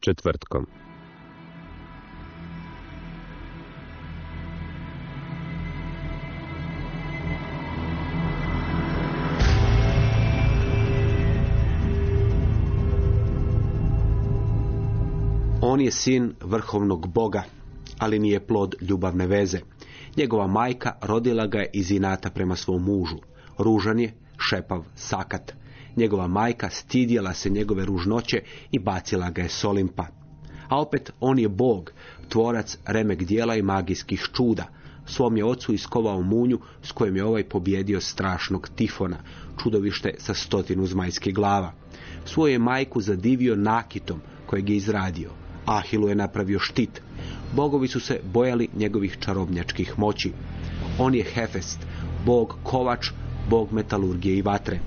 Četvrtkom. On je sin vrhovnog boga, ali nije plod ljubavne veze. Njegova majka rodila ga je iz inata prema svom mužu. Ružan je, šepav, sakat. Njegova majka stidjela se njegove ružnoće i bacila ga je s Olimpa. A opet on je bog, tvorac remek dijela i magijskih čuda. Svom je ocu iskovao munju s kojom je ovaj pobjedio strašnog tifona, čudovište sa stotinu zmajskih glava. Svoju je majku zadivio nakitom kojeg je izradio. Ahilu je napravio štit. Bogovi su se bojali njegovih čarobnjačkih moći. On je Hefest, bog kovač, bog metalurgije i vatre.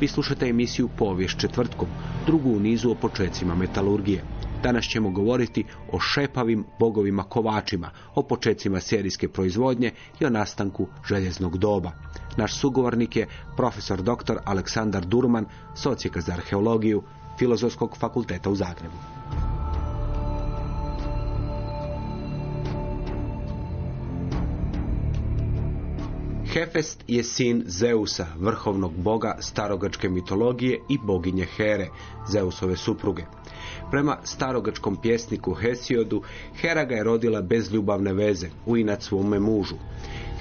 Vi slušate emisiju Povijest četvrtkom, drugu u nizu o počecima metalurgije. Danas ćemo govoriti o šepavim bogovima kovačima, o počecima serijske proizvodnje i o nastanku željeznog doba. Naš sugovornik je profesor dr. Aleksandar Durman, socijeka za arheologiju Filozofskog fakulteta u Zagrebu. Hefest je sin Zeusa, vrhovnog boga starogačke mitologije i boginje Here, Zeusove supruge. Prema starogačkom pjesniku Hesiodu, Hera ga je rodila bez ljubavne veze, u inat svome mužu.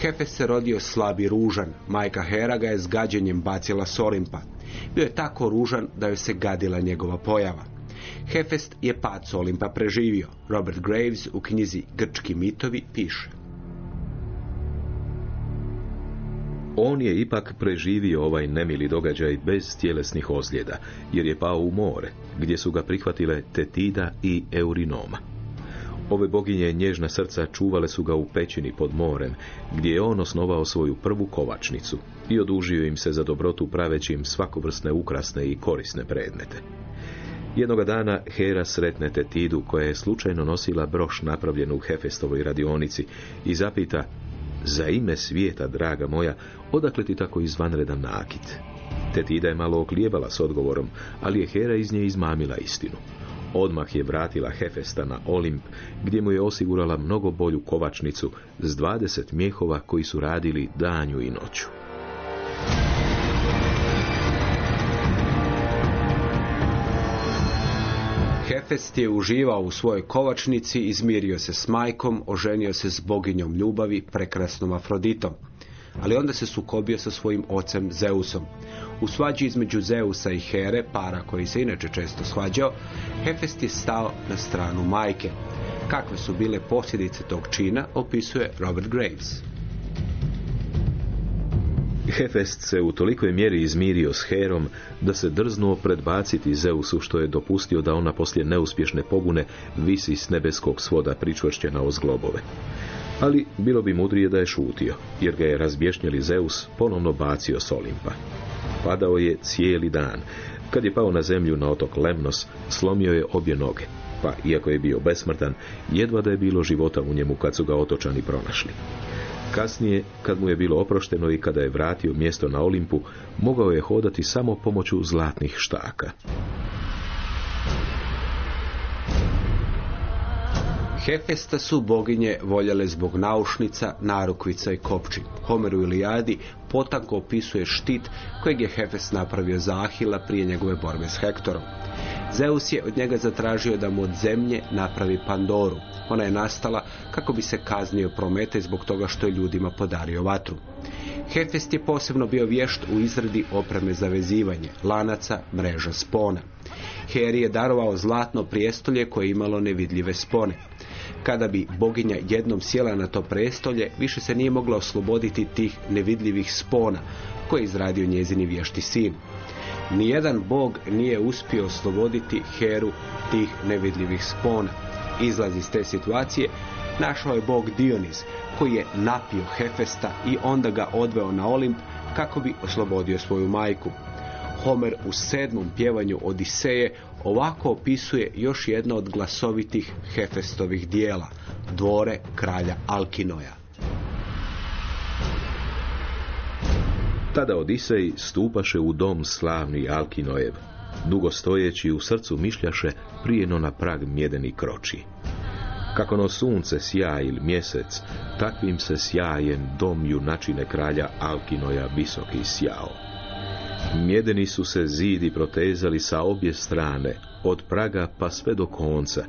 Hefest se rodio slab i ružan, majka Hera ga je s gađenjem bacila s Olimpa. Bio je tako ružan da joj se gadila njegova pojava. Hefest je pad s Olimpa preživio. Robert Graves u knjizi Grčki mitovi piše. On je ipak preživio ovaj nemili događaj bez tjelesnih ozljeda, jer je pao u more, gdje su ga prihvatile Tetida i Eurinoma. Ove boginje nježna srca čuvale su ga u pećini pod morem, gdje je on osnovao svoju prvu kovačnicu i odužio im se za dobrotu praveći im svakovrsne ukrasne i korisne predmete. Jednoga dana Hera sretne Tetidu koja je slučajno nosila broš napravljenu u Hefestovoj radionici i zapita za ime svijeta, draga moja, odakle ti tako izvanredan nakit? Tetida je malo oklijebala s odgovorom, ali je Hera iz nje izmamila istinu. Odmah je vratila Hefesta na Olimp, gdje mu je osigurala mnogo bolju kovačnicu s 20 mjehova koji su radili danju i noću. Hefest je uživao u svojoj kovačnici, izmirio se s majkom, oženio se s boginjom ljubavi, prekrasnom Afroditom. Ali onda se sukobio sa svojim ocem Zeusom. U svađi između Zeusa i Here, para koji se inače često svađao, Hefest je stao na stranu majke. Kakve su bile posljedice tog čina, opisuje Robert Graves. Hefest se u tolikoj mjeri izmirio s Herom da se drznuo predbaciti Zeusu što je dopustio da ona poslije neuspješne pobune visi s nebeskog svoda pričvršćena uz globove. Ali bilo bi mudrije da je šutio, jer ga je razbješnjeli Zeus ponovno bacio s Olimpa. Padao je cijeli dan. Kad je pao na zemlju na otok Lemnos, slomio je obje noge, pa iako je bio besmrtan, jedva da je bilo života u njemu kad su ga otočani pronašli. Kasnije, kad mu je bilo oprošteno i kada je vratio mjesto na Olimpu, mogao je hodati samo pomoću zlatnih štaka. Hefesta su boginje voljele zbog naušnica, narukvica i kopči. Homer u Ilijadi potanko opisuje štit kojeg je Hefest napravio za Ahila prije njegove borbe s Hektorom. Zeus je od njega zatražio da mu od zemlje napravi Pandoru. Ona je nastala kako bi se kaznio Prometej zbog toga što je ljudima podario vatru. Hefest je posebno bio vješt u izradi opreme za vezivanje, lanaca, mreža spona. Heri je darovao zlatno prijestolje koje je imalo nevidljive spone. Kada bi boginja jednom sjela na to prestolje, više se nije mogla osloboditi tih nevidljivih spona koje je izradio njezini vješti sin. Nijedan bog nije uspio osloboditi Heru tih nevidljivih spona. Izlaz iz te situacije našao je bog Dioniz, koji je napio Hefesta i onda ga odveo na Olimp kako bi oslobodio svoju majku. Homer u sedmom pjevanju Odiseje ovako opisuje još jedno od glasovitih Hefestovih dijela, dvore kralja Alkinoja. Tada Odisej stupaše u dom slavni Alkinojev, dugo stojeći u srcu mišljaše prijeno na prag mjedeni kroči. Kako no sunce sjaj ili mjesec, takvim se sjajem dom junačine kralja Alkinoja visoki sjao. Mjedeni su se zidi protezali sa obje strane, od praga pa sve do konca,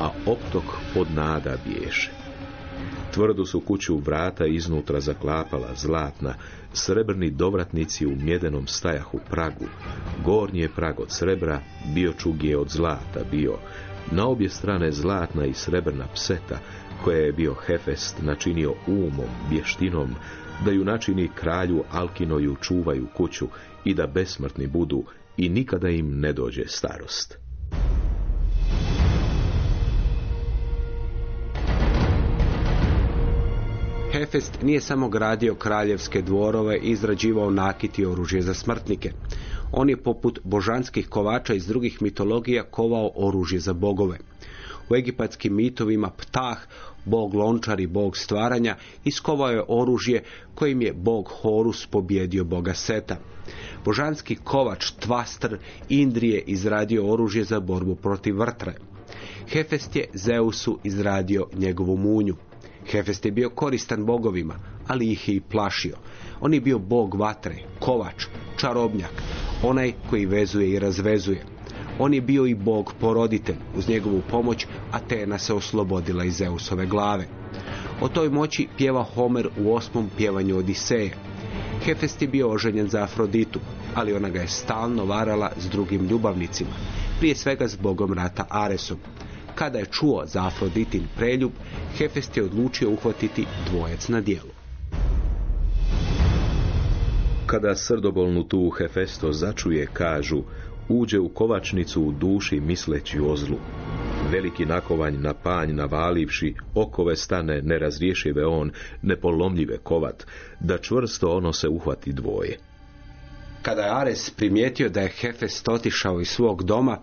a optok od nada biješe. Tvrdu su kuću vrata iznutra zaklapala zlatna, srebrni dovratnici u mjedenom stajahu pragu. Gornji je prag od srebra, bio čug je od zlata bio. Na obje strane zlatna i srebrna pseta, koje je bio Hefest načinio umom, vještinom, da ju načini kralju Alkinoju čuvaju kuću i da besmrtni budu i nikada im ne dođe starost. Hefest nije samo gradio kraljevske dvorove i izrađivao nakit i oružje za smrtnike. On je poput božanskih kovača iz drugih mitologija kovao oružje za bogove. U egipatskim mitovima Ptah, bog lončar i bog stvaranja, iskovao je oružje kojim je bog Horus pobjedio boga Seta. Božanski kovač Tvastr Indrije izradio oružje za borbu protiv vrtre. Hefest je Zeusu izradio njegovu munju. Hefest je bio koristan bogovima, ali ih je i plašio. On je bio bog vatre, kovač, čarobnjak, onaj koji vezuje i razvezuje. On je bio i bog poroditelj, uz njegovu pomoć Atena se oslobodila iz Zeusove glave. O toj moći pjeva Homer u osmom pjevanju Odiseje. Hefest je bio oženjen za Afroditu, ali ona ga je stalno varala s drugim ljubavnicima, prije svega s bogom rata Aresom. Kada je čuo za Afroditin preljub, Hefest je odlučio uhvatiti dvojac na dijelu. Kada srdobolnu tu Hefesto začuje, kažu, uđe u kovačnicu u duši misleći o zlu. Veliki nakovanj na panj navalivši, okove stane nerazriješive on, nepolomljive kovat, da čvrsto ono se uhvati dvoje. Kada je Ares primijetio da je Hefest otišao iz svog doma,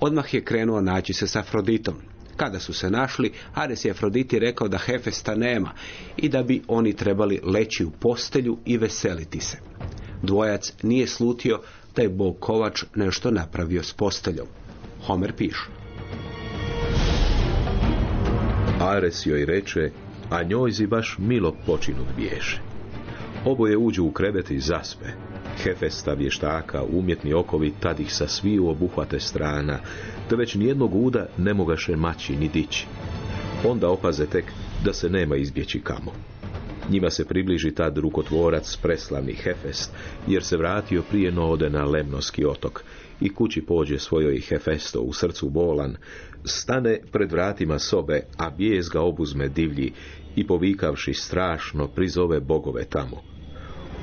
odmah je krenuo naći se s Afroditom. Kada su se našli, Ares je Afroditi rekao da Hefesta nema i da bi oni trebali leći u postelju i veseliti se. Dvojac nije slutio da je bog Kovač nešto napravio s posteljom. Homer piše. Ares joj reče, a njojzi baš milo počinut biješe. Oboje uđu u krevet i zaspe. Hefesta vještaka, umjetni okovi tad ih sa sviju obuhvate strana, te već nijednog uda ne mogaše maći ni dići. Onda opaze tek da se nema izbjeći kamo. Njima se približi tad rukotvorac preslavni Hefest, jer se vratio prije node na Lemnoski otok i kući pođe svojoj Hefesto u srcu bolan, stane pred vratima sobe, a bijes ga obuzme divlji i povikavši strašno prizove bogove tamo.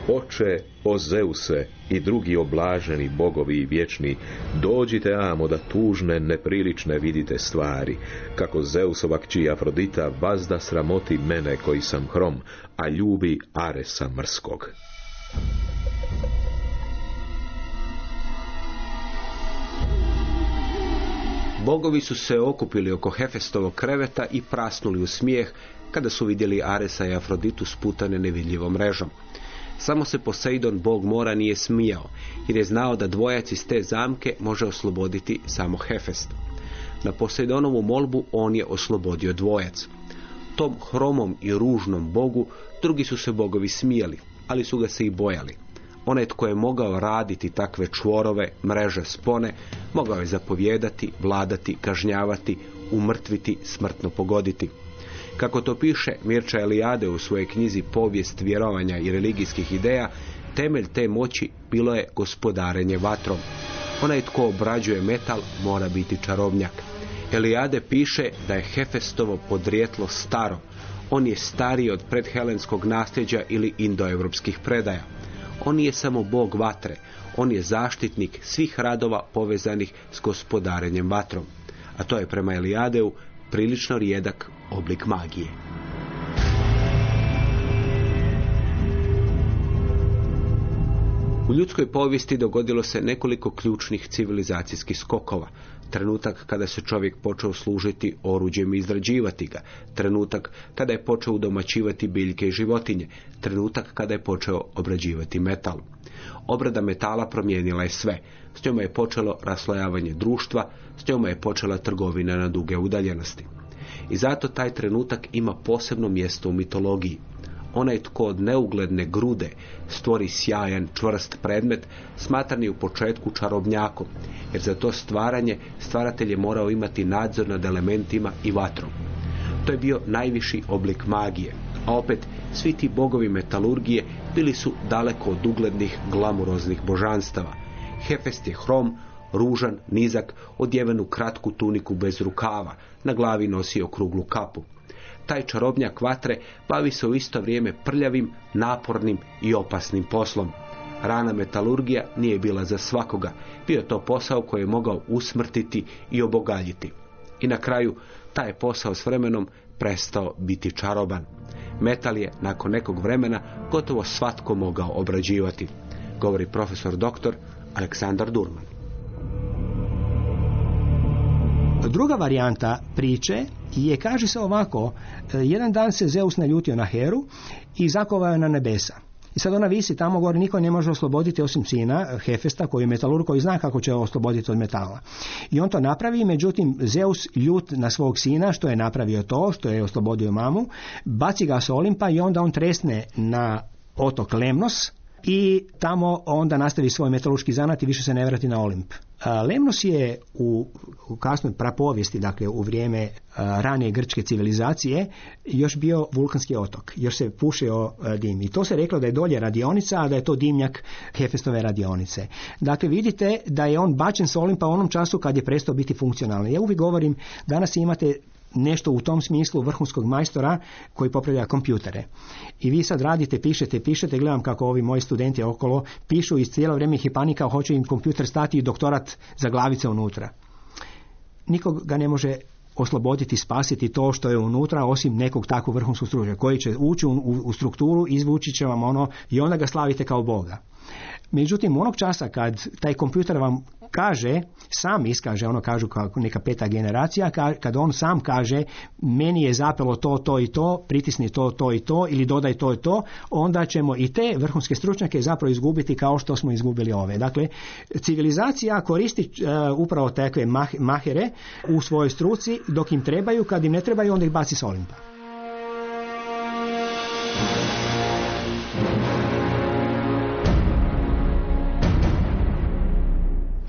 Oče, o Zeuse i drugi oblaženi bogovi i vječni, dođite amo da tužne, neprilične vidite stvari, kako Zeusova kći Afrodita vazda sramoti mene koji sam hrom, a ljubi Aresa mrskog. Bogovi su se okupili oko Hefestovog kreveta i prasnuli u smijeh kada su vidjeli Aresa i Afroditu sputane nevidljivom mrežom. Samo se Poseidon, bog mora, nije smijao, jer je znao da dvojac iz te zamke može osloboditi samo Hefest. Na Poseidonovu molbu on je oslobodio dvojac. Tom hromom i ružnom bogu drugi su se bogovi smijali, ali su ga se i bojali. Onaj tko je mogao raditi takve čvorove, mreže spone, mogao je zapovjedati, vladati, kažnjavati, umrtviti, smrtno pogoditi. Kako to piše Mirča Elijade u svojoj knjizi Povijest vjerovanja i religijskih ideja, temelj te moći bilo je gospodarenje vatrom. Onaj tko obrađuje metal mora biti čarobnjak. Elijade piše da je Hefestovo podrijetlo staro. On je stariji od predhelenskog nasljeđa ili indoevropskih predaja. On nije samo bog vatre, on je zaštitnik svih radova povezanih s gospodarenjem vatrom. A to je prema Elijadeu prilično rijedak oblik magije. U ljudskoj povijesti dogodilo se nekoliko ključnih civilizacijskih skokova. Trenutak kada se čovjek počeo služiti oruđem i izrađivati ga. Trenutak kada je počeo udomaćivati biljke i životinje. Trenutak kada je počeo obrađivati metal. Obrada metala promijenila je sve. S njoma je počelo raslojavanje društva, s njoma je počela trgovina na duge udaljenosti. I zato taj trenutak ima posebno mjesto u mitologiji. Onaj tko od neugledne grude stvori sjajan, čvrst predmet, smatran je u početku čarobnjakom, jer za to stvaranje stvaratelj je morao imati nadzor nad elementima i vatrom. To je bio najviši oblik magije, a opet svi ti bogovi metalurgije bili su daleko od uglednih glamuroznih božanstava. Hefest je hrom, ružan, nizak, odjeven u kratku tuniku bez rukava, na glavi nosio kruglu kapu. Taj čarobnjak vatre bavi se u isto vrijeme prljavim, napornim i opasnim poslom. Rana metalurgija nije bila za svakoga, bio to posao koji je mogao usmrtiti i obogaljiti. I na kraju, taj posao s vremenom prestao biti čaroban. Metal je nakon nekog vremena gotovo svatko mogao obrađivati, govori profesor doktor Aleksandar Durman. Druga varijanta priče je, kaže se ovako, e, jedan dan se Zeus naljutio na Heru i zakovao na nebesa. I sad ona visi tamo gore, niko ne može osloboditi osim sina Hefesta koji je metalur koji zna kako će osloboditi od metala. I on to napravi, međutim Zeus ljut na svog sina što je napravio to, što je oslobodio mamu, baci ga s Olimpa i onda on tresne na otok Lemnos i tamo onda nastavi svoj metalurški zanat i više se ne vrati na Olimp. Lemnos je u, kasnoj prapovijesti, dakle u vrijeme ranije grčke civilizacije, još bio vulkanski otok, još se pušio dim. I to se reklo da je dolje radionica, a da je to dimnjak Hefestove radionice. Dakle, vidite da je on bačen s Olimpa u onom času kad je prestao biti funkcionalan. Ja uvijek govorim, danas imate nešto u tom smislu vrhunskog majstora koji popravlja kompjutere. I vi sad radite, pišete, pišete, gledam kako ovi moji studenti okolo pišu i cijelo vrijeme ih panika, hoće im kompjuter stati i doktorat za glavice unutra. Nikog ga ne može osloboditi, spasiti to što je unutra, osim nekog takvog vrhunskog stručnjaka koji će ući u, u strukturu, izvući će vam ono i onda ga slavite kao Boga. Međutim, onog časa kad taj kompjuter vam kaže, sam iskaže, ono kažu kao neka peta generacija, kad on sam kaže meni je zapelo to, to i to, pritisni to, to i to ili dodaj to i to, onda ćemo i te vrhunske stručnjake zapravo izgubiti kao što smo izgubili ove. Dakle, civilizacija koristi uh, upravo takve mahere u svojoj struci dok im trebaju, kad im ne trebaju onda ih baci s Olimpa.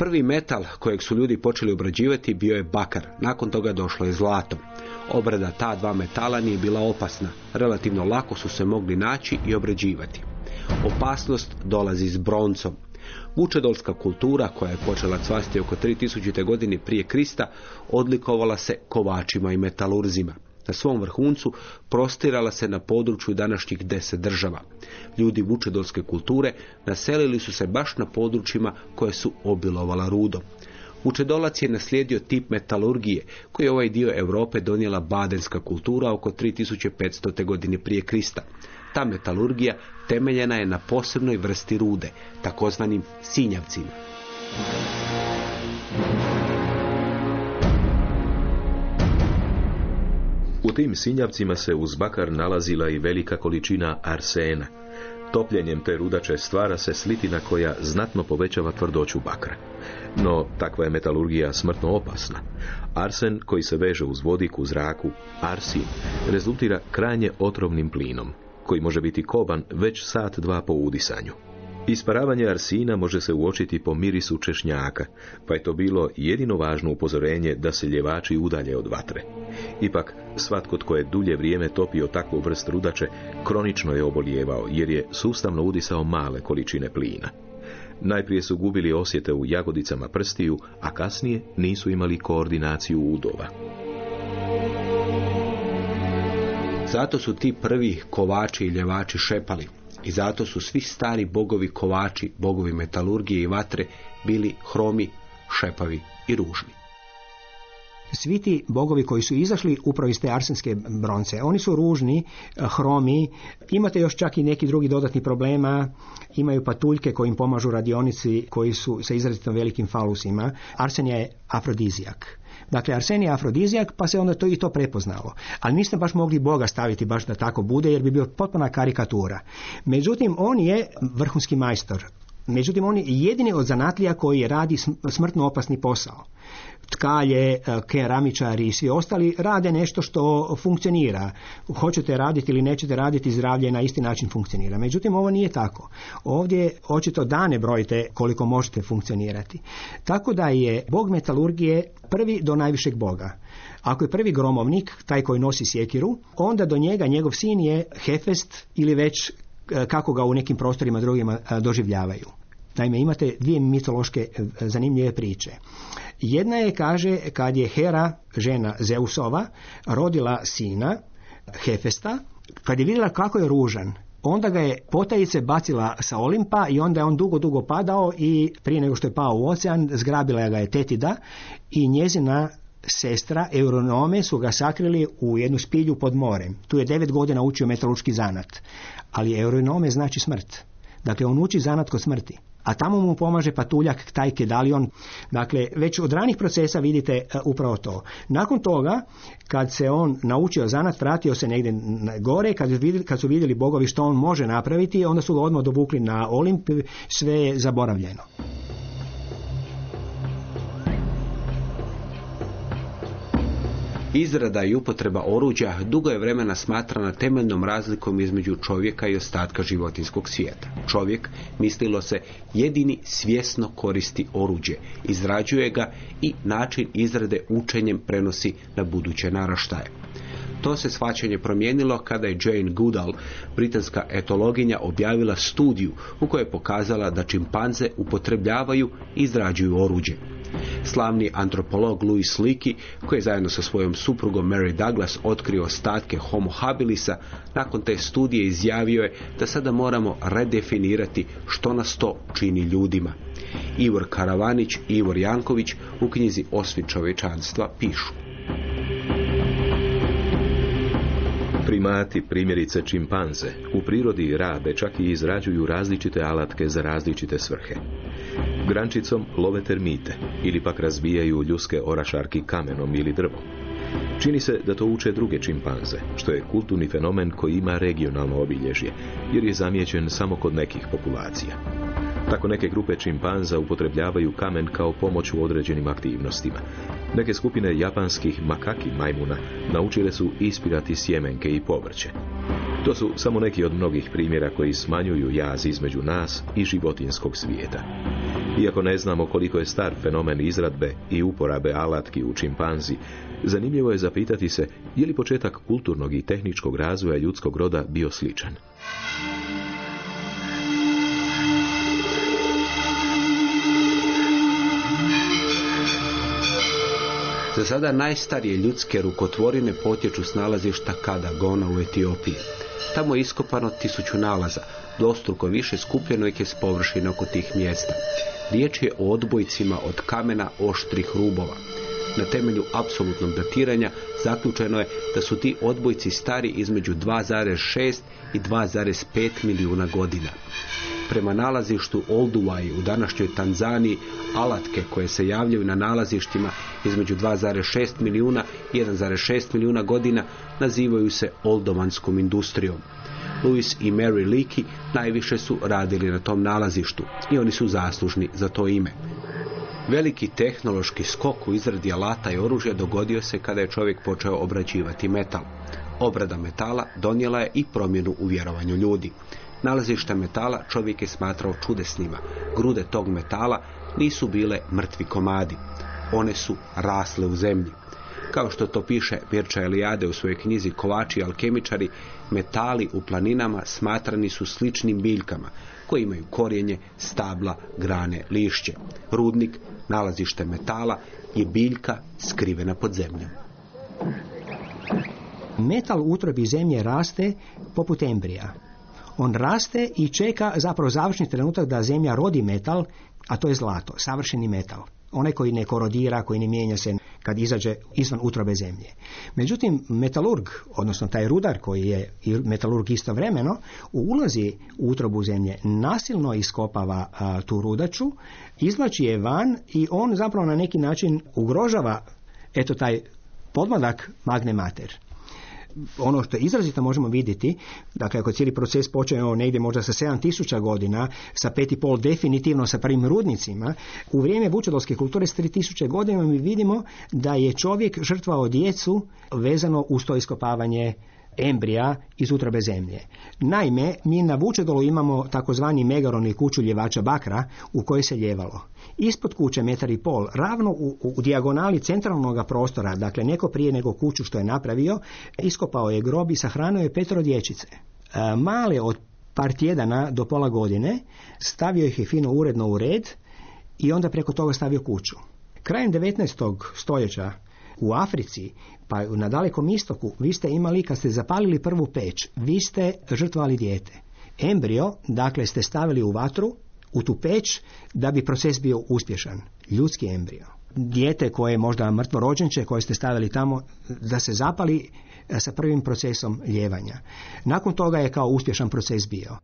Prvi metal kojeg su ljudi počeli obrađivati bio je bakar, nakon toga došlo je zlato. Obrada ta dva metala nije bila opasna, relativno lako su se mogli naći i obrađivati. Opasnost dolazi s broncom. Vučedolska kultura, koja je počela cvasti oko 3000. godine prije Krista, odlikovala se kovačima i metalurzima na svom vrhuncu prostirala se na području današnjih deset država. Ljudi vučedolske kulture naselili su se baš na područjima koje su obilovala rudom. Vučedolac je naslijedio tip metalurgije koji je ovaj dio Europe donijela badenska kultura oko 3500. godine prije Krista. Ta metalurgija temeljena je na posebnoj vrsti rude, takozvanim sinjavcima. U tim sinjavcima se uz bakar nalazila i velika količina arsena. Topljenjem te rudače stvara se slitina koja znatno povećava tvrdoću bakra. No, takva je metalurgija smrtno opasna. Arsen koji se veže uz vodik u zraku, arsin, rezultira krajnje otrovnim plinom, koji može biti koban već sat dva po udisanju. Isparavanje arsina može se uočiti po mirisu češnjaka, pa je to bilo jedino važno upozorenje da se ljevači udalje od vatre. Ipak, svatko tko je dulje vrijeme topio takvu vrst rudače, kronično je obolijevao, jer je sustavno udisao male količine plina. Najprije su gubili osjete u jagodicama prstiju, a kasnije nisu imali koordinaciju udova. Zato su ti prvi kovači i ljevači šepali. I zato su svi stari bogovi kovači, bogovi metalurgije i vatre bili hromi, šepavi i ružni. Svi ti bogovi koji su izašli upravo iz te arsenske bronce, oni su ružni, hromi, imate još čak i neki drugi dodatni problema, imaju patuljke koji im pomažu radionici koji su sa izrazito velikim falusima. Arsen je afrodizijak. Dakle, arsen je afrodizijak, pa se onda to i to prepoznalo. Ali niste baš mogli Boga staviti baš da tako bude, jer bi bio potpuna karikatura. Međutim, on je vrhunski majstor. Međutim, on je jedini od zanatlija koji radi smrtno opasni posao tkalje, e, keramičari i svi ostali rade nešto što funkcionira. Hoćete raditi ili nećete raditi, zdravlje na isti način funkcionira. Međutim, ovo nije tako. Ovdje očito dane brojite koliko možete funkcionirati. Tako da je bog metalurgije prvi do najvišeg boga. Ako je prvi gromovnik, taj koji nosi sjekiru, onda do njega njegov sin je Hefest ili već e, kako ga u nekim prostorima drugima e, doživljavaju. Naime, imate dvije mitološke zanimljive priče. Jedna je, kaže, kad je Hera, žena Zeusova, rodila sina, Hefesta, kad je vidjela kako je ružan, onda ga je potajice bacila sa Olimpa i onda je on dugo, dugo padao i prije nego što je pao u ocean, zgrabila ga je Tetida i njezina sestra Euronome su ga sakrili u jednu spilju pod morem. Tu je devet godina učio metalurški zanat, ali Euronome znači smrt. Dakle, on uči zanat kod smrti a tamo mu pomaže patuljak taj kedalion. Dakle, već od ranih procesa vidite e, upravo to. Nakon toga, kad se on naučio zanat, vratio se negdje gore, kad, kad su vidjeli bogovi što on može napraviti, onda su ga odmah dovukli na Olimp, sve je zaboravljeno. Izrada i upotreba oruđa dugo je vremena smatrana temeljnom razlikom između čovjeka i ostatka životinskog svijeta. Čovjek, mislilo se, jedini svjesno koristi oruđe, izrađuje ga i način izrade učenjem prenosi na buduće naraštaje. To se svačanje promijenilo kada je Jane Goodall, britanska etologinja, objavila studiju u kojoj je pokazala da čimpanze upotrebljavaju i izrađuju oruđe. Slavni antropolog Louis Leakey, koji je zajedno sa svojom suprugom Mary Douglas otkrio ostatke Homo habilisa, nakon te studije izjavio je da sada moramo redefinirati što nas to čini ljudima. Ivor Karavanić i Ivor Janković u knjizi Osvit čovječanstva pišu. Primati, primjerice čimpanze, u prirodi rabe čak i izrađuju različite alatke za različite svrhe. Grančicom love termite ili pak razbijaju ljuske orašarki kamenom ili drvom. Čini se da to uče druge čimpanze, što je kulturni fenomen koji ima regionalno obilježje, jer je zamijećen samo kod nekih populacija. Tako neke grupe čimpanza upotrebljavaju kamen kao pomoć u određenim aktivnostima. Neke skupine japanskih makaki majmuna naučile su ispirati sjemenke i povrće. To su samo neki od mnogih primjera koji smanjuju jaz između nas i životinskog svijeta. Iako ne znamo koliko je star fenomen izradbe i uporabe alatki u čimpanzi, zanimljivo je zapitati se je li početak kulturnog i tehničkog razvoja ljudskog roda bio sličan. Za sada najstarije ljudske rukotvorine potječu s nalazišta Kadagona u Etiopiji. Tamo je iskopano tisuću nalaza, dostruko više skupljeno je s površine oko tih mjesta. Riječ je o odbojcima od kamena oštrih rubova. Na temelju apsolutnog datiranja zaključeno je da su ti odbojci stari između 2,6 i 2,5 milijuna godina. Prema nalazištu Olduwai u današnjoj Tanzaniji alatke koje se javljaju na nalazištima između 2,6 milijuna i 1,6 milijuna godina nazivaju se oldovanskom industrijom. Louis i Mary Leakey najviše su radili na tom nalazištu i oni su zaslužni za to ime. Veliki tehnološki skok u izradi alata i oružja dogodio se kada je čovjek počeo obrađivati metal. Obrada metala donijela je i promjenu u vjerovanju ljudi. Nalazište metala čovjek je smatrao čudesnima. Grude tog metala nisu bile mrtvi komadi. One su rasle u zemlji. Kao što to piše Mirča Elijade u svojoj knjizi Kovači i alkemičari, metali u planinama smatrani su sličnim biljkama koji imaju korijenje, stabla, grane, lišće. Rudnik, nalazište metala, je biljka skrivena pod zemljom. Metal u utrobi zemlje raste poput embrija. On raste i čeka zapravo završni trenutak da zemlja rodi metal, a to je zlato, savršeni metal. Onaj koji ne korodira, koji ne mijenja se kad izađe izvan utrobe zemlje. Međutim, metalurg, odnosno taj rudar koji je metalurg istovremeno, ulazi u utrobu zemlje, nasilno iskopava a, tu rudaču, izvlači je van i on zapravo na neki način ugrožava eto taj podmladak magne mater ono što izrazito možemo vidjeti, dakle ako cijeli proces počeo negdje možda sa 7000 godina, sa 5,5 definitivno sa prvim rudnicima, u vrijeme vučedolske kulture s 3000 godina mi vidimo da je čovjek žrtvao djecu vezano uz to iskopavanje embrija iz utrobe zemlje. Naime, mi na Vučedolu imamo takozvani megaron kuću ljevača bakra u kojoj se ljevalo. Ispod kuće metar i pol, ravno u, u dijagonali centralnog prostora, dakle neko prije nego kuću što je napravio, iskopao je grob i sahranio je petro dječice. E, male od par tjedana do pola godine stavio ih je fino uredno u red i onda preko toga stavio kuću. Krajem 19. stoljeća u Africi, pa na dalekom istoku, vi ste imali, kad ste zapalili prvu peć, vi ste žrtvovali dijete. Embrio, dakle, ste stavili u vatru, u tu peć, da bi proces bio uspješan. Ljudski embrio. Dijete koje je možda mrtvo rođenče, koje ste stavili tamo, da se zapali e, sa prvim procesom ljevanja. Nakon toga je kao uspješan proces bio.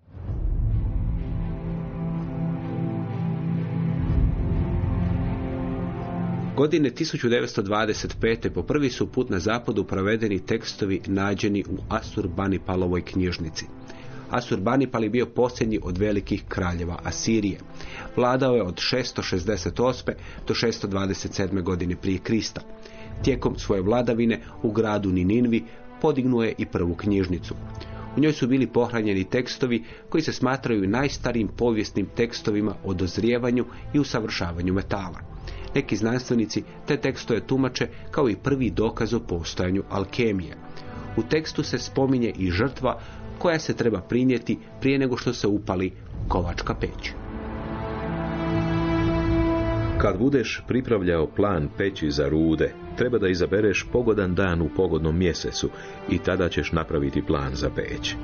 Godine 1925. po prvi su put na zapadu provedeni tekstovi nađeni u Asurbanipalovo knjižnici. Asurbanipal je bio posljednji od velikih kraljeva Asirije. Vladao je od 668. do 627. godine prije Krista. Tijekom svoje vladavine u gradu Nininvi podignuo je i prvu knjižnicu. U njoj su bili pohranjeni tekstovi koji se smatraju najstarijim povijesnim tekstovima o dozrijevanju i usavršavanju metala. Neki znanstvenici te tekstove tumače kao i prvi dokaz o postojanju alkemije. U tekstu se spominje i žrtva koja se treba prinijeti prije nego što se upali kovačka peć. Kad budeš pripravljao plan peći za rude, treba da izabereš pogodan dan u pogodnom mjesecu i tada ćeš napraviti plan za peć.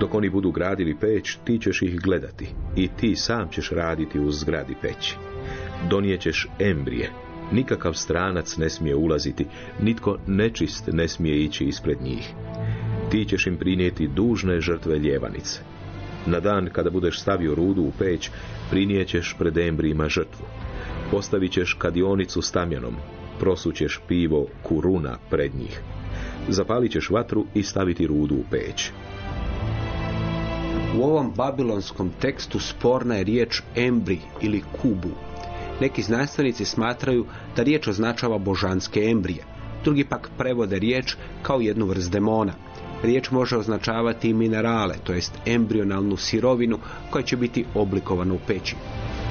Dok oni budu gradili peć, ti ćeš ih gledati i ti sam ćeš raditi u zgradi peći donijećeš embrije. Nikakav stranac ne smije ulaziti, nitko nečist ne smije ići ispred njih. Ti ćeš im prinijeti dužne žrtve ljevanice. Na dan kada budeš stavio rudu u peć, prinijećeš pred embrijima žrtvu. Postavit ćeš kadionicu s tamjanom, prosućeš pivo kuruna pred njih. Zapalit ćeš vatru i staviti rudu u peć. U ovom babilonskom tekstu sporna je riječ embri ili kubu, neki znanstvenici smatraju da riječ označava božanske embrije. Drugi pak prevode riječ kao jednu vrst demona. Riječ može označavati i minerale, to jest embrionalnu sirovinu koja će biti oblikovana u peći.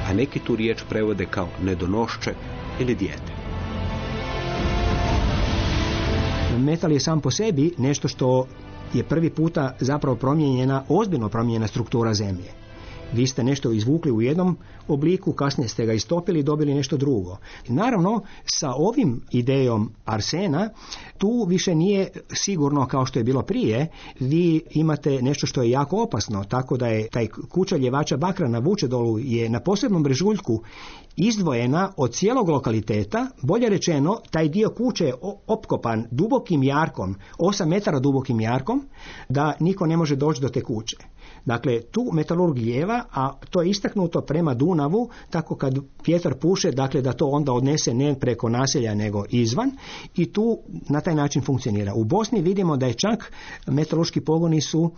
A neki tu riječ prevode kao nedonošće ili dijete. Metal je sam po sebi nešto što je prvi puta zapravo promijenjena, ozbiljno promijenjena struktura zemlje. Vi ste nešto izvukli u jednom obliku, kasnije ste ga istopili i dobili nešto drugo. Naravno, sa ovim idejom arsena, tu više nije sigurno kao što je bilo prije, vi imate nešto što je jako opasno, tako da je taj kuća ljevača bakra na Vučedolu je na posebnom brežuljku izdvojena od cijelog lokaliteta, bolje rečeno, taj dio kuće je opkopan dubokim jarkom, 8 metara dubokim jarkom, da niko ne može doći do te kuće. Dakle, tu metalurg ljeva, a to je istaknuto prema Dunavu, tako kad vjetar puše, dakle da to onda odnese ne preko naselja nego izvan i tu na taj način funkcionira. U Bosni vidimo da je čak metalurški pogoni su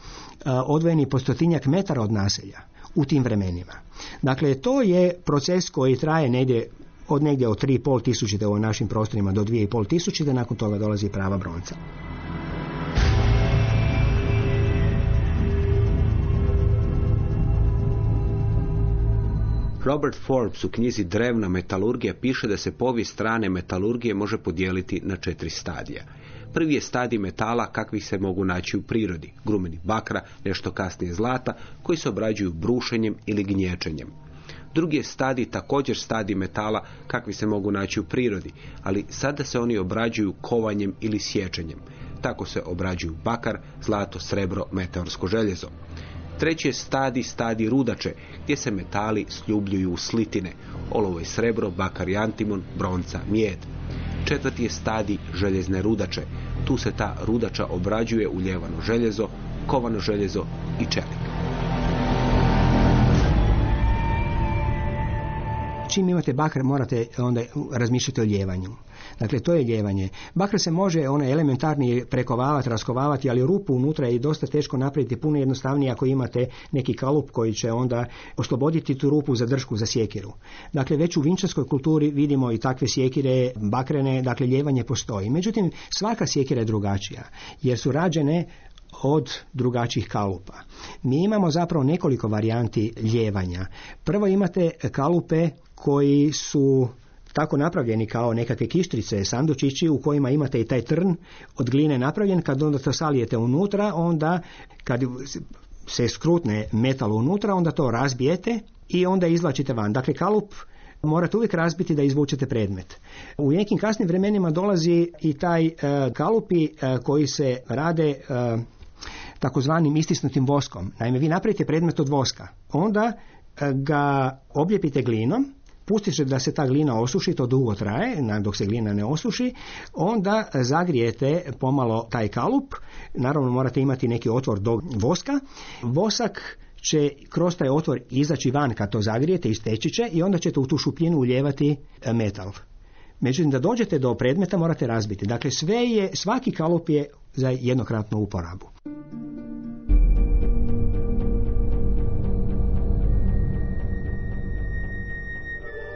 odvojeni po stotinjak metara od naselja u tim vremenima. Dakle, to je proces koji traje negdje od negdje od 3,5 tisućite u našim prostorima do 2,5 tisućite, nakon toga dolazi prava bronca. Robert Forbes u knjizi Drevna metalurgija piše da se povijest strane metalurgije može podijeliti na četiri stadija. Prvi je stadij metala kakvih se mogu naći u prirodi, grumeni bakra, nešto kasnije zlata, koji se obrađuju brušenjem ili gnječenjem. Drugi je stadij također stadij metala kakvi se mogu naći u prirodi, ali sada se oni obrađuju kovanjem ili sječenjem. Tako se obrađuju bakar, zlato, srebro, meteorsko željezo. Treći je stadij stadij rudače, gdje se metali sljubljuju u slitine, olovo i srebro, bakar i antimon, bronca, mijed. Četvrti je stadij željezne rudače. Tu se ta rudača obrađuje u ljevano željezo, kovano željezo i čelik. Čim imate bakar morate onda razmišljati o ljevanju. Dakle, to je ljevanje. Bakar se može onaj elementarni prekovavati, raskovavati, ali rupu unutra je dosta teško napraviti puno jednostavnije ako imate neki kalup koji će onda osloboditi tu rupu za dršku, za sjekiru. Dakle, već u vinčarskoj kulturi vidimo i takve sjekire bakrene, dakle ljevanje postoji. Međutim, svaka sjekira je drugačija, jer su rađene od drugačijih kalupa. Mi imamo zapravo nekoliko varijanti ljevanja. Prvo imate kalupe koji su tako napravljeni kao nekakve kištrice, sandučići u kojima imate i taj trn od gline napravljen, kad onda to salijete unutra, onda kad se skrutne metal unutra, onda to razbijete i onda izvlačite van. Dakle, kalup morate uvijek razbiti da izvučete predmet. U nekim kasnim vremenima dolazi i taj e, kalupi e, koji se rade e, takozvanim istisnutim voskom. Naime, vi napravite predmet od voska, onda ga oblijepite glinom, pustite da se ta glina osuši, to dugo traje, dok se glina ne osuši, onda zagrijete pomalo taj kalup, naravno morate imati neki otvor do voska, vosak će kroz taj otvor izaći van kad to zagrijete, isteći će i onda ćete u tu šupljinu uljevati e, metal. Međutim, da dođete do predmeta morate razbiti. Dakle, sve je, svaki kalup je za jednokratnu uporabu.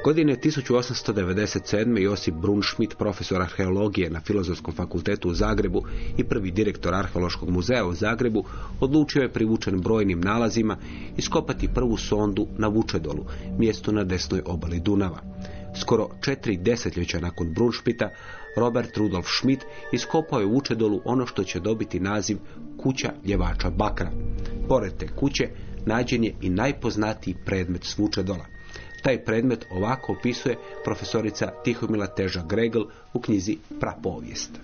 Godine 1897. Josip Brunschmidt, profesor arheologije na Filozofskom fakultetu u Zagrebu i prvi direktor Arheološkog muzeja u Zagrebu, odlučio je privučen brojnim nalazima iskopati prvu sondu na Vučedolu, mjestu na desnoj obali Dunava. Skoro četiri desetljeća nakon Brunšpita, Robert Rudolf Schmidt iskopao je u Vučedolu ono što će dobiti naziv kuća ljevača bakra. Pored te kuće nađen je i najpoznatiji predmet s Vučedola – taj predmet ovako opisuje profesorica Tihomila Teža Gregel u knjizi Prapovijest.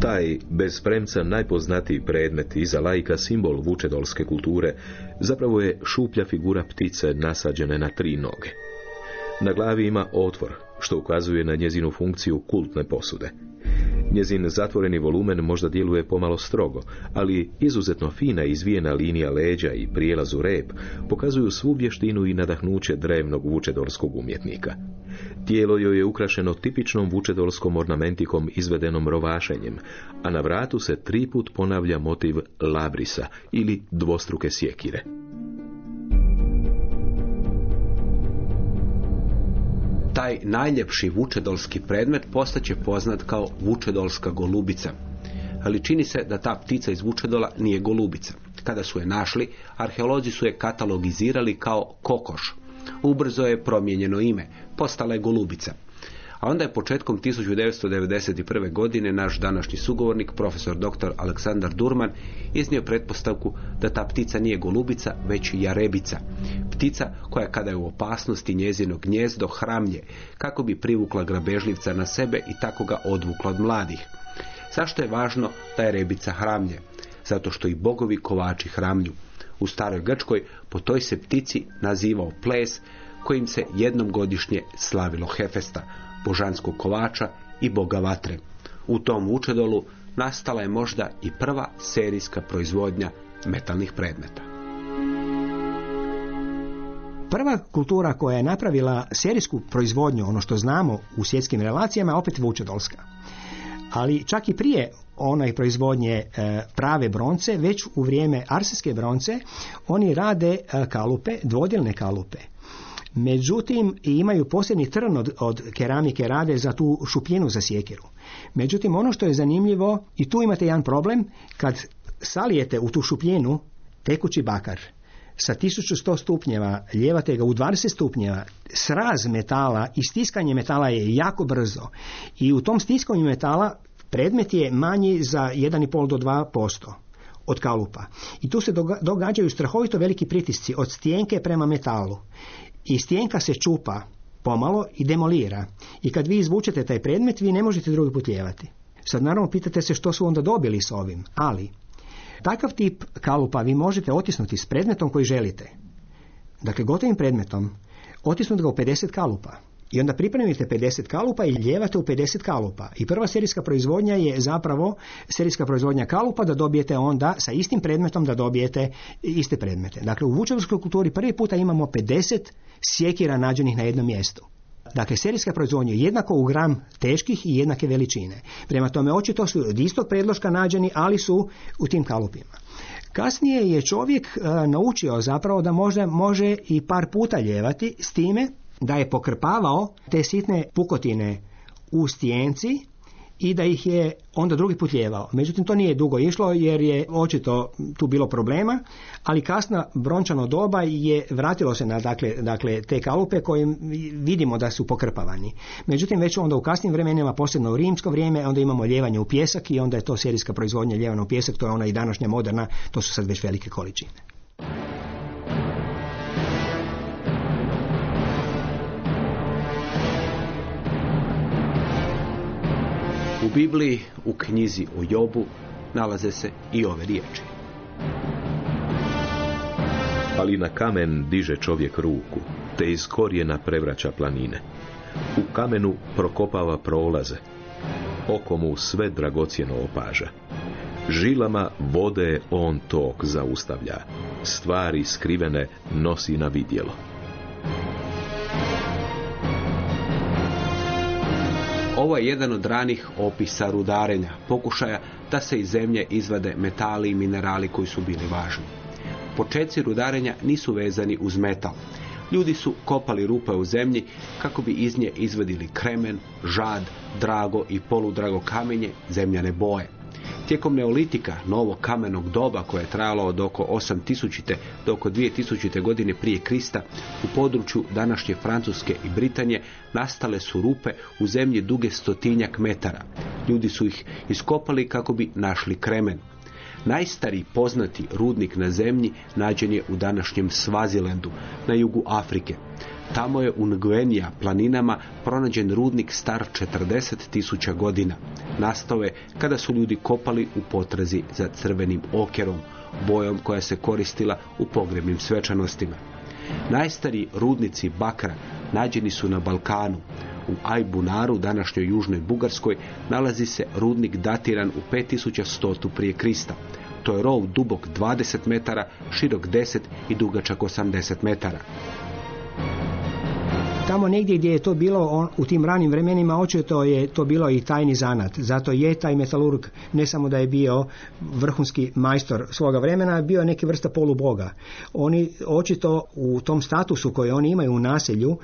Taj bez premca najpoznatiji predmet iza lajka simbol vučedolske kulture zapravo je šuplja figura ptice nasađene na tri noge. Na glavi ima otvor, što ukazuje na njezinu funkciju kultne posude. Njezin zatvoreni volumen možda djeluje pomalo strogo, ali izuzetno fina izvijena linija leđa i prijelaz u rep pokazuju svu vještinu i nadahnuće drevnog vučedolskog umjetnika. Tijelo joj je ukrašeno tipičnom vučedolskom ornamentikom izvedenom rovašenjem, a na vratu se tri put ponavlja motiv labrisa ili dvostruke sjekire. Taj najljepši vučedolski predmet postaće poznat kao vučedolska golubica. Ali čini se da ta ptica iz Vučedola nije golubica. Kada su je našli, arheolozi su je katalogizirali kao kokoš. Ubrzo je promijenjeno ime, postala je golubica. A onda je početkom 1991. godine naš današnji sugovornik, profesor dr. Aleksandar Durman, iznio pretpostavku da ta ptica nije golubica, već jarebica. Ptica koja kada je u opasnosti njezino gnjezdo hramlje, kako bi privukla grabežljivca na sebe i tako ga odvukla od mladih. Zašto je važno da je rebica hramlje? Zato što i bogovi kovači hramlju. U staroj Grčkoj po toj se ptici nazivao ples kojim se jednom godišnje slavilo Hefesta, božanskog kovača i boga vatre. U tom učedolu nastala je možda i prva serijska proizvodnja metalnih predmeta. Prva kultura koja je napravila serijsku proizvodnju, ono što znamo u svjetskim relacijama, je opet Vučedolska. Ali čak i prije onaj proizvodnje e, prave bronce, već u vrijeme arsenske bronce, oni rade e, kalupe, dvodjelne kalupe. Međutim, imaju posebni trn od, od keramike rade za tu šupljinu za sjekiru. Međutim, ono što je zanimljivo, i tu imate jedan problem, kad salijete u tu šupljinu tekući bakar sa 1100 stupnjeva lijevate ga u 20 stupnjeva, sraz metala i stiskanje metala je jako brzo. I u tom stiskanju metala predmet je manji za 1,5 do 2% od kalupa. I tu se doga- događaju strahovito veliki pritisci od stijenke prema metalu. I stijenka se čupa pomalo i demolira. I kad vi izvučete taj predmet, vi ne možete drugi put lijevati. Sad naravno pitate se što su onda dobili s ovim, ali takav tip kalupa vi možete otisnuti s predmetom koji želite. Dakle, gotovim predmetom otisnuti ga u 50 kalupa. I onda pripremite 50 kalupa i ljevate u 50 kalupa. I prva serijska proizvodnja je zapravo serijska proizvodnja kalupa da dobijete onda sa istim predmetom da dobijete iste predmete. Dakle, u vučevarskoj kulturi prvi puta imamo 50 sjekira nađenih na jednom mjestu. Dakle, serijska proizvodnja je jednako u gram teških i jednake veličine. Prema tome, očito su od istog predloška nađeni, ali su u tim kalupima. Kasnije je čovjek e, naučio zapravo da možda može i par puta ljevati s time da je pokrpavao te sitne pukotine u stijenci i da ih je onda drugi put ljevao. Međutim, to nije dugo išlo jer je očito tu bilo problema, ali kasna brončano doba je vratilo se na dakle, dakle, te kalupe koje vidimo da su pokrpavani. Međutim, već onda u kasnim vremenima, posebno u rimsko vrijeme, onda imamo ljevanje u pjesak i onda je to serijska proizvodnja ljevana u pjesak, to je ona i današnja moderna, to su sad već velike količine. Bibliji, u knjizi o Jobu, nalaze se i ove riječi. Ali na kamen diže čovjek ruku, te iz korijena prevraća planine. U kamenu prokopava prolaze, oko mu sve dragocjeno opaža. Žilama vode on tok zaustavlja, stvari skrivene nosi na vidjelo. Ovo je jedan od ranih opisa rudarenja, pokušaja da se iz zemlje izvade metali i minerali koji su bili važni. Počeci rudarenja nisu vezani uz metal. Ljudi su kopali rupe u zemlji kako bi iz nje izvadili kremen, žad, drago i poludrago kamenje, zemljane boje. Tijekom neolitika, novog kamenog doba koje je trajalo od oko 8000. do oko 2000. godine prije Krista, u području današnje Francuske i Britanije nastale su rupe u zemlji duge stotinjak metara. Ljudi su ih iskopali kako bi našli kremen. Najstariji poznati rudnik na zemlji nađen je u današnjem Svazilendu, na jugu Afrike. Tamo je u Nguenija planinama pronađen rudnik star 40 tisuća godina. Nastao je kada su ljudi kopali u potrazi za crvenim okerom, bojom koja se koristila u pogrebnim svečanostima. Najstariji rudnici bakra nađeni su na Balkanu. U Ajbunaru, današnjoj južnoj Bugarskoj, nalazi se rudnik datiran u 5100 prije Krista. To je rov dubok 20 metara, širok 10 i dugačak 80 metara. Tamo negdje gdje je to bilo on, u tim ranim vremenima očito je to bilo i tajni zanat. Zato je taj metalurg ne samo da je bio vrhunski majstor svoga vremena, bio je neki vrsta poluboga. Oni očito u tom statusu koji oni imaju u naselju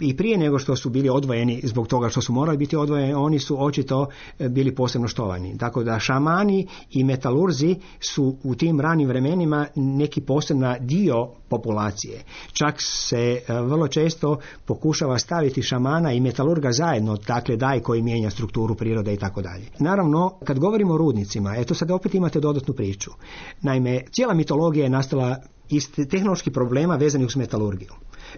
i prije nego što su bili odvojeni zbog toga što su morali biti odvojeni, oni su očito e, bili posebno štovani. Tako da šamani i metalurzi su u tim ranim vremenima neki posebna dio populacije. Čak se e, vrlo često pokušava staviti šamana i metalurga zajedno, dakle daj koji mijenja strukturu prirode i tako dalje. Naravno, kad govorimo o rudnicima, eto sad opet imate dodatnu priču. Naime, cijela mitologija je nastala iz tehnoloških problema vezanih uz metalurgiju.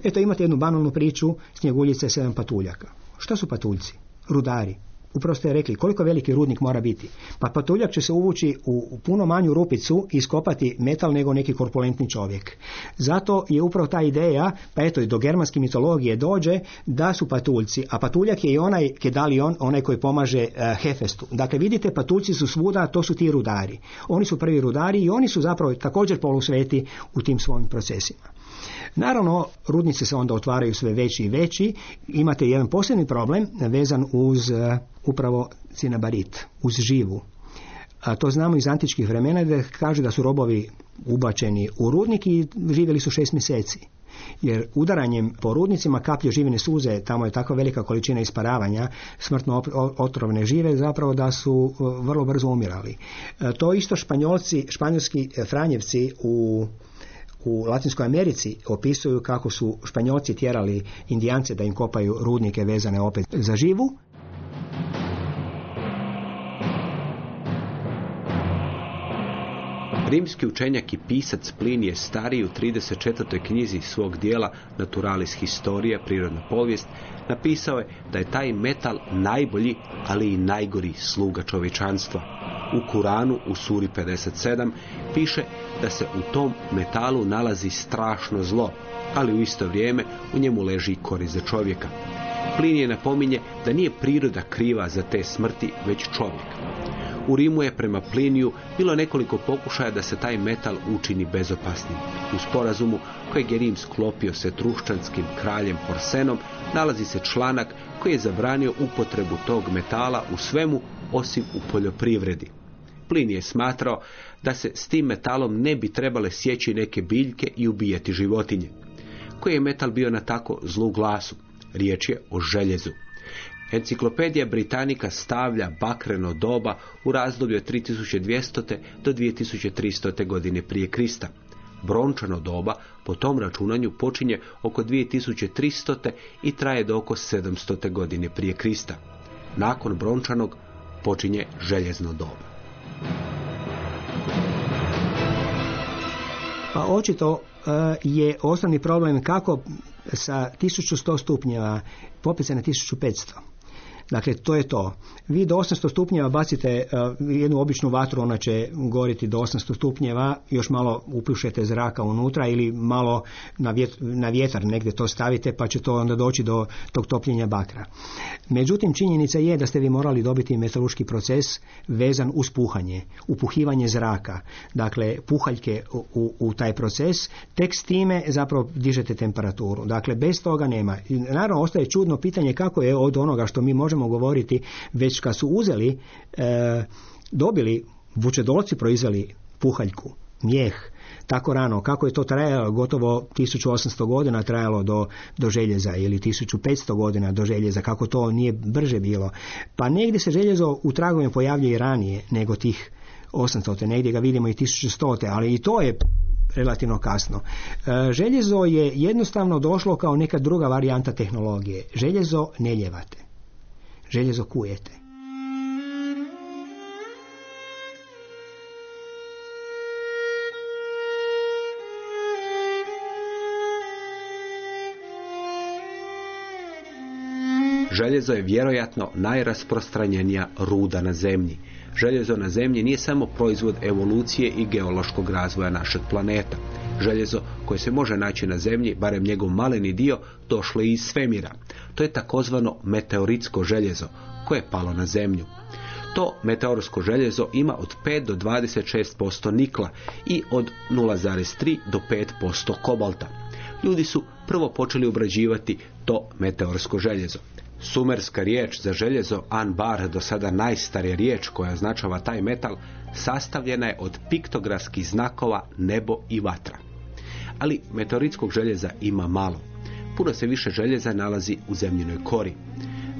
Eto imate jednu banalnu priču Snjeguljice sedam patuljaka. Šta su patuljci? Rudari. Upravo ste rekli koliko veliki rudnik mora biti. Pa patuljak će se uvući u puno manju rupicu i iskopati metal nego neki korpulentni čovjek. Zato je upravo ta ideja, pa eto i do germanske mitologije dođe da su patuljci, a patuljak je i onaj kedalion, onaj koji pomaže uh, Hefestu. Dakle, vidite, patuljci su svuda, to su ti rudari. Oni su prvi rudari i oni su zapravo također polusveti u tim svojim procesima. Naravno, rudnice se onda otvaraju sve veći i veći. Imate jedan posebni problem vezan uz uh, upravo cinabarit, uz živu. A to znamo iz antičkih vremena da kaže da su robovi ubačeni u rudnik i živjeli su šest mjeseci. Jer udaranjem po rudnicima kaplje živine suze, tamo je takva velika količina isparavanja, smrtno otrovne žive, zapravo da su e, vrlo brzo umirali. E, To isto španjolci, španjolski e, franjevci u u Latinskoj Americi opisuju kako su Španjolci tjerali Indijance da im kopaju rudnike vezane opet za živu. Rimski učenjak i pisac Plinije stariji u 34. knjizi svog dijela Naturalis Historia, prirodna povijest, napisao je da je taj metal najbolji, ali i najgori sluga čovječanstva. U Kuranu, u suri 57, piše da se u tom metalu nalazi strašno zlo, ali u isto vrijeme u njemu leži i korist za čovjeka. Plinije napominje da nije priroda kriva za te smrti, već čovjek. U Rimu je prema Pliniju bilo nekoliko pokušaja da se taj metal učini bezopasnim. U sporazumu kojeg je Rim sklopio se truščanskim kraljem Porsenom nalazi se članak koji je zabranio upotrebu tog metala u svemu osim u poljoprivredi. Plin je smatrao da se s tim metalom ne bi trebale sjeći neke biljke i ubijati životinje. Koji je metal bio na tako zlu glasu? Riječ je o željezu. Enciklopedija Britanika stavlja bakreno doba u razdoblju od 3200. do 2300. godine prije Krista. Brončano doba po tom računanju počinje oko 2300. i traje do oko 700. godine prije Krista. Nakon brončanog počinje željezno doba. Pa očito e, je osnovni problem kako sa 1100 stupnjeva na 1500. Dakle, to je to. Vi do 800 stupnjeva bacite e, jednu običnu vatru, ona će goriti do 800 stupnjeva, još malo upljušete zraka unutra ili malo na vjetar negdje to stavite pa će to onda doći do tog topljenja bakra. Međutim, činjenica je da ste vi morali dobiti metalurški proces vezan uz puhanje, upuhivanje zraka, dakle puhaljke u, u, u taj proces, tek s time zapravo dižete temperaturu. Dakle, bez toga nema. I naravno, ostaje čudno pitanje kako je od onoga što mi možemo govoriti, već kad su uzeli, e, dobili, vučedolci proizveli puhaljku, mijeh, tako rano, kako je to trajalo, gotovo 1800 godina trajalo do, do željeza ili 1500 godina do željeza, kako to nije brže bilo. Pa negdje se željezo u tragovima pojavljuje ranije nego tih 800. Negdje ga vidimo i 1100. Ali i to je relativno kasno. E, Željezo je jednostavno došlo kao neka druga varijanta tehnologije. Željezo ne ljevate. Željezo kujete. Željezo je vjerojatno najrasprostranjenija ruda na zemlji. Željezo na zemlji nije samo proizvod evolucije i geološkog razvoja našeg planeta. Željezo koje se može naći na zemlji, barem njegov maleni dio, došlo je iz svemira. To je takozvano meteoritsko željezo koje je palo na zemlju. To meteorsko željezo ima od 5 do 26% nikla i od 0,3 do 5% kobalta. Ljudi su prvo počeli obrađivati to meteorsko željezo. Sumerska riječ za željezo anbar, do sada najstarija riječ koja označava taj metal, sastavljena je od piktografskih znakova nebo i vatra. Ali meteoritskog željeza ima malo. Puno se više željeza nalazi u zemljinoj kori.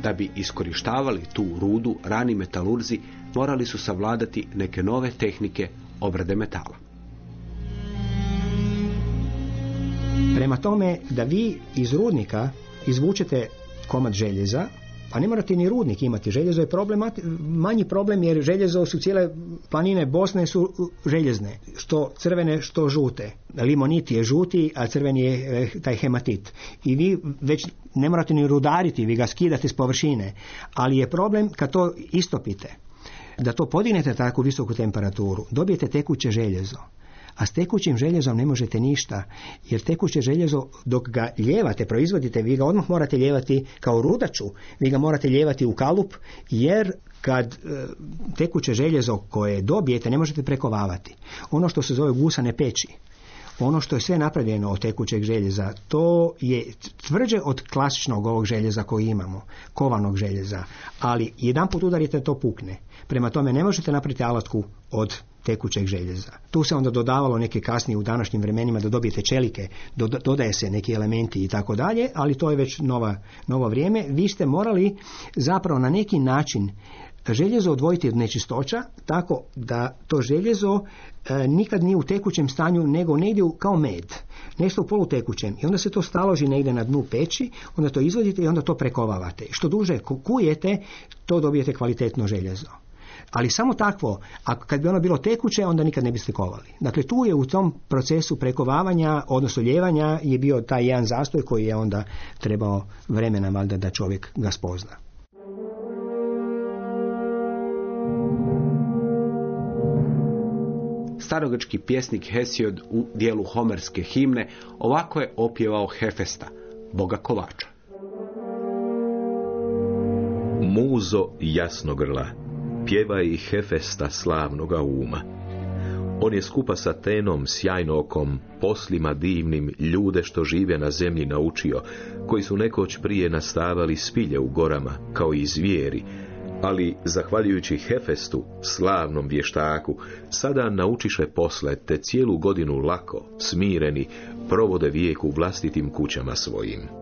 Da bi iskorištavali tu rudu, rani metalurzi morali su savladati neke nove tehnike obrade metala. Prema tome da vi iz rudnika izvučete komad željeza, a ne morate ni rudnik imati. Željezo je problemati, manji problem jer željezo su cijele planine Bosne su željezne, što crvene, što žute. Limonit je žuti, a crveni je eh, taj hematit. I vi već ne morate ni rudariti, vi ga skidate s površine. Ali je problem kad to istopite, da to podignete takvu visoku temperaturu, dobijete tekuće željezo. A s tekućim željezom ne možete ništa, jer tekuće željezo dok ga ljevate, proizvodite, vi ga odmah morate ljevati kao rudaču, vi ga morate ljevati u kalup, jer kad e, tekuće željezo koje dobijete ne možete prekovavati. Ono što se zove gusane peći. ono što je sve napravljeno od tekućeg željeza, to je tvrđe od klasičnog ovog željeza koji imamo, kovanog željeza, ali jedan put udarite to pukne. Prema tome ne možete napraviti alatku od tekućeg željeza. Tu se onda dodavalo neke kasnije u današnjim vremenima da dobijete čelike, dodaje se neki elementi i tako dalje, ali to je već nova, novo vrijeme. Vi ste morali zapravo na neki način željezo odvojiti od nečistoća tako da to željezo e, nikad nije u tekućem stanju nego negdje kao med, nešto u polutekućem i onda se to staloži negdje na dnu peći, onda to izvodite i onda to prekovavate. Što duže kujete, to dobijete kvalitetno željezo. Ali samo takvo, a kad bi ono bilo tekuće, onda nikad ne biste kovali. Dakle, tu je u tom procesu prekovavanja, odnosno ljevanja, je bio taj jedan zastoj koji je onda trebao vremena valjda da čovjek ga spozna. Starogrčki pjesnik Hesiod u dijelu Homerske himne ovako je opjevao Hefesta, boga kovača. Muzo jasnogrla, pjeva i Hefesta slavnoga uma. On je skupa sa Tenom sjajnokom, poslima divnim, ljude što žive na zemlji naučio, koji su nekoć prije nastavali spilje u gorama, kao i zvijeri, ali zahvaljujući Hefestu, slavnom vještaku, sada naučiše posle te cijelu godinu lako, smireni, provode vijek u vlastitim kućama svojim.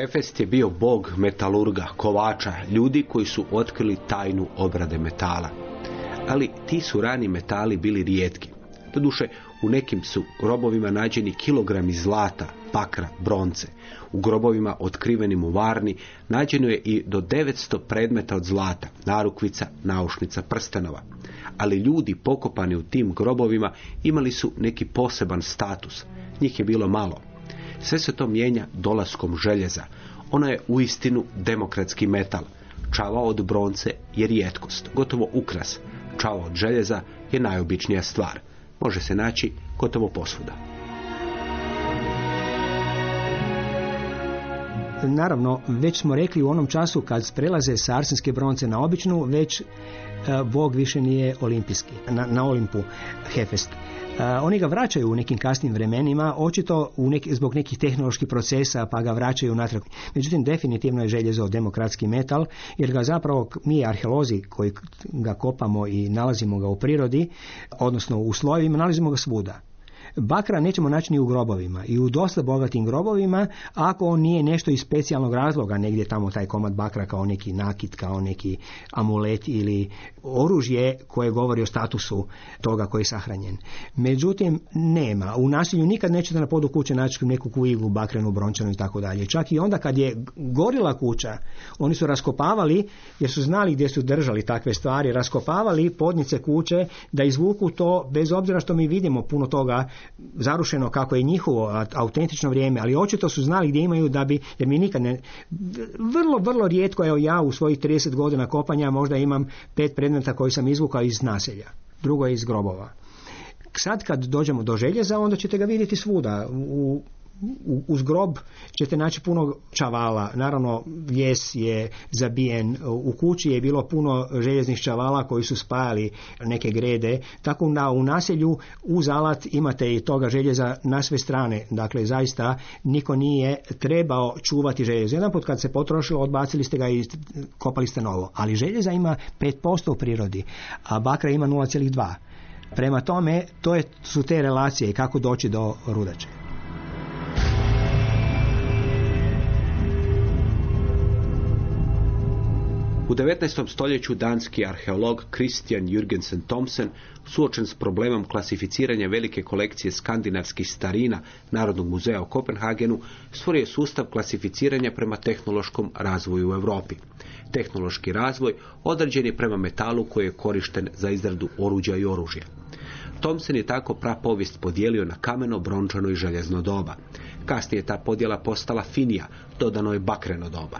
Hefest je bio bog metalurga, kovača, ljudi koji su otkrili tajnu obrade metala. Ali ti su rani metali bili rijetki. Doduše, u nekim su grobovima nađeni kilogrami zlata, pakra, bronce. U grobovima otkrivenim u Varni nađeno je i do 900 predmeta od zlata, narukvica, naušnica, prstenova. Ali ljudi pokopani u tim grobovima imali su neki poseban status. Njih je bilo malo. Sve se to mijenja dolaskom željeza. Ono je uistinu demokratski metal. Čava od bronce je rijetkost, gotovo ukras. Čava od željeza je najobičnija stvar. Može se naći gotovo posvuda. Naravno, već smo rekli u onom času kad prelaze sa arsenske bronce na običnu, već e, Bog više nije olimpijski, na, na Olimpu Hefest. Oni ga vraćaju u nekim kasnim vremenima, očito u neki, zbog nekih tehnoloških procesa pa ga vraćaju natrag. Međutim, definitivno je željezo demokratski metal, jer ga zapravo mi arheolozi koji ga kopamo i nalazimo ga u prirodi, odnosno u slojevima, nalazimo ga svuda. Bakra nećemo naći ni u grobovima i u dosta bogatim grobovima ako on nije nešto iz specijalnog razloga negdje tamo taj komad bakra kao neki nakit, kao neki amulet ili oružje koje govori o statusu toga koji je sahranjen. Međutim, nema. U nasilju nikad nećete na podu kuće naći neku kuigu, bakrenu, brončanu i tako dalje. Čak i onda kad je gorila kuća, oni su raskopavali, jer su znali gdje su držali takve stvari, raskopavali podnice kuće da izvuku to, bez obzira što mi vidimo puno toga zarušeno kako je njihovo autentično vrijeme, ali očito su znali gdje imaju da bi, jer mi nikad ne, vrlo, vrlo rijetko, evo ja u svojih 30 godina kopanja možda imam pet predmeta koji sam izvukao iz naselja, drugo je iz grobova. Sad kad dođemo do željeza, onda ćete ga vidjeti svuda, u uz grob ćete naći puno čavala. Naravno, vjes je zabijen. U kući je bilo puno željeznih čavala koji su spajali neke grede. Tako na, u naselju uz alat imate i toga željeza na sve strane. Dakle, zaista niko nije trebao čuvati željezo. Jedan put kad se potrošilo, odbacili ste ga i kopali ste novo. Ali željeza ima 5% u prirodi, a bakra ima 0,2. Prema tome, to je, su te relacije kako doći do rudače. U 19. stoljeću danski arheolog Christian Jürgensen Thomsen suočen s problemom klasificiranja velike kolekcije skandinavskih starina Narodnog muzeja u Kopenhagenu stvorio sustav klasificiranja prema tehnološkom razvoju u Europi. Tehnološki razvoj određen je prema metalu koji je korišten za izradu oruđa i oružja. Thomsen je tako prapovijest podijelio na kameno, brončano i željezno doba. Kasnije je ta podjela postala finija, dodano je bakreno doba.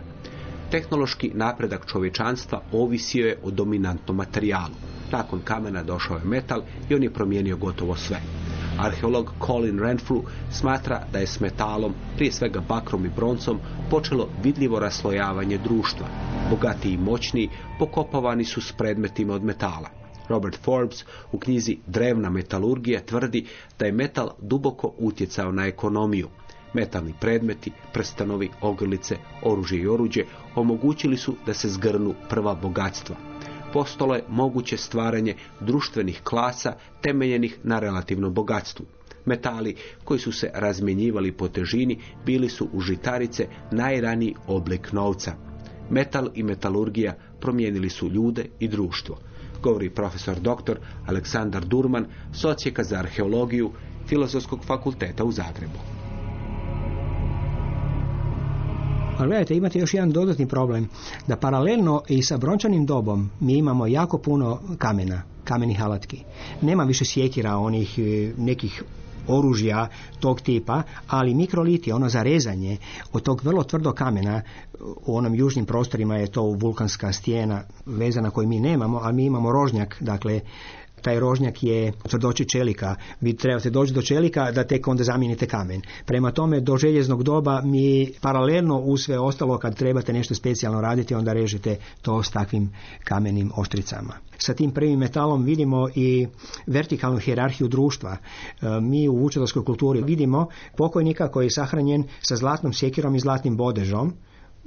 Tehnološki napredak čovječanstva ovisio je o dominantnom materijalu. Nakon kamena došao je metal i on je promijenio gotovo sve. Arheolog Colin Renfrew smatra da je s metalom, prije svega bakrom i broncom, počelo vidljivo raslojavanje društva. Bogatiji i moćniji pokopavani su s predmetima od metala. Robert Forbes u knjizi Drevna metalurgija tvrdi da je metal duboko utjecao na ekonomiju. Metalni predmeti, prstanovi, ogrlice, oružje i oruđe omogućili su da se zgrnu prva bogatstva. Postalo je moguće stvaranje društvenih klasa temeljenih na relativnom bogatstvu. Metali koji su se razmjenjivali po težini bili su u žitarice najraniji oblik novca. Metal i metalurgija promijenili su ljude i društvo, govori profesor dr. Aleksandar Durman, socijeka za arheologiju Filozofskog fakulteta u Zagrebu. Ali gledajte, imate još jedan dodatni problem, da paralelno i sa brončanim dobom mi imamo jako puno kamena, kamenih alatki. Nema više sjekira onih e, nekih oružja tog tipa, ali mikroliti, ono za rezanje od tog vrlo tvrdo kamena, u onom južnim prostorima je to vulkanska stijena vezana koju mi nemamo, ali mi imamo rožnjak, dakle taj rožnjak je tvrdoći čelika. Vi trebate doći do čelika da tek onda zamijenite kamen. Prema tome, do željeznog doba mi paralelno u sve ostalo kad trebate nešto specijalno raditi, onda režete to s takvim kamenim oštricama. Sa tim prvim metalom vidimo i vertikalnu hjerarhiju društva. E, mi u vučedolskoj kulturi vidimo pokojnika koji je sahranjen sa zlatnom sjekirom i zlatnim bodežom,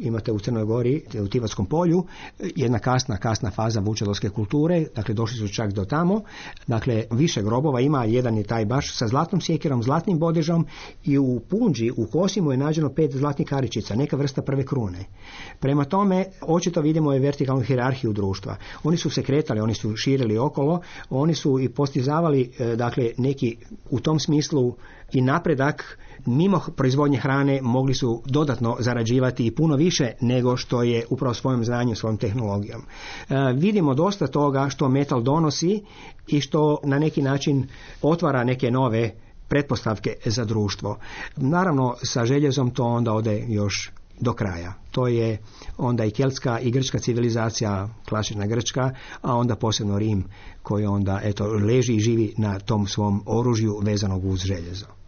imate u Crnoj Gori, u Tivatskom polju, jedna kasna, kasna faza vučedolske kulture, dakle došli su čak do tamo, dakle više grobova ima, jedan je taj baš sa zlatnom sjekirom, zlatnim bodežom i u Punđi, u Kosimu je nađeno pet zlatnih karičica, neka vrsta prve krune. Prema tome, očito vidimo je vertikalnu hierarhiju društva. Oni su se kretali, oni su širili okolo, oni su i postizavali, e, dakle, neki u tom smislu i napredak mimo proizvodnje hrane mogli su dodatno zarađivati i puno više nego što je upravo svojom znanjem, svojom tehnologijom. E, vidimo dosta toga što metal donosi i što na neki način otvara neke nove pretpostavke za društvo. Naravno, sa željezom to onda ode još do kraja. To je onda i keltska i grčka civilizacija, klasična grčka, a onda posebno Rim koji onda eto leži i živi na tom svom oružju vezanog uz željezo.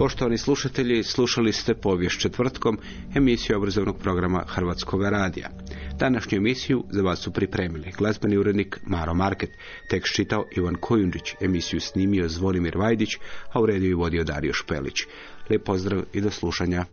Poštovani slušatelji, slušali ste povijest četvrtkom emisiju obrazovnog programa Hrvatskog radija. Današnju emisiju za vas su pripremili glazbeni urednik Maro Market, tekst čitao Ivan Kojundžić, emisiju snimio Zvonimir Vajdić, a u rediju vodio Dario Špelić. Lijep pozdrav i do slušanja.